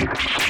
you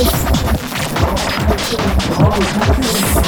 Thank you.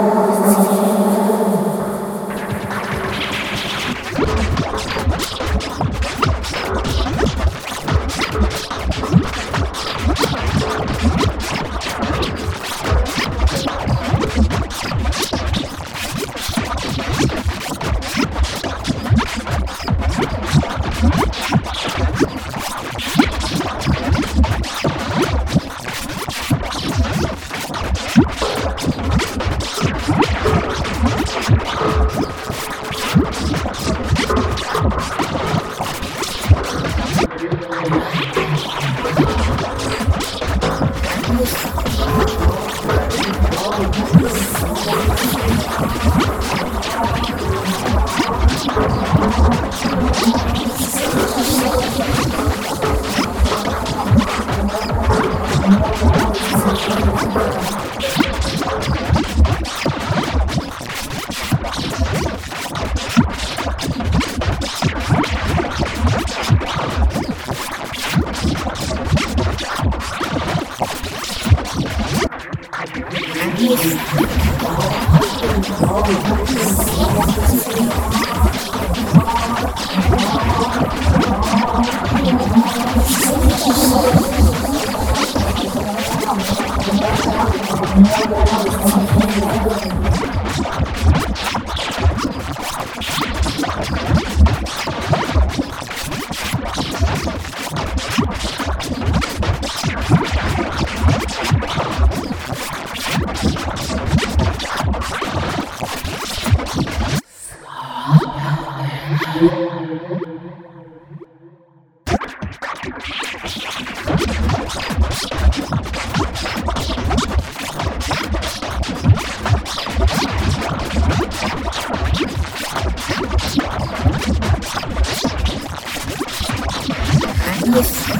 です。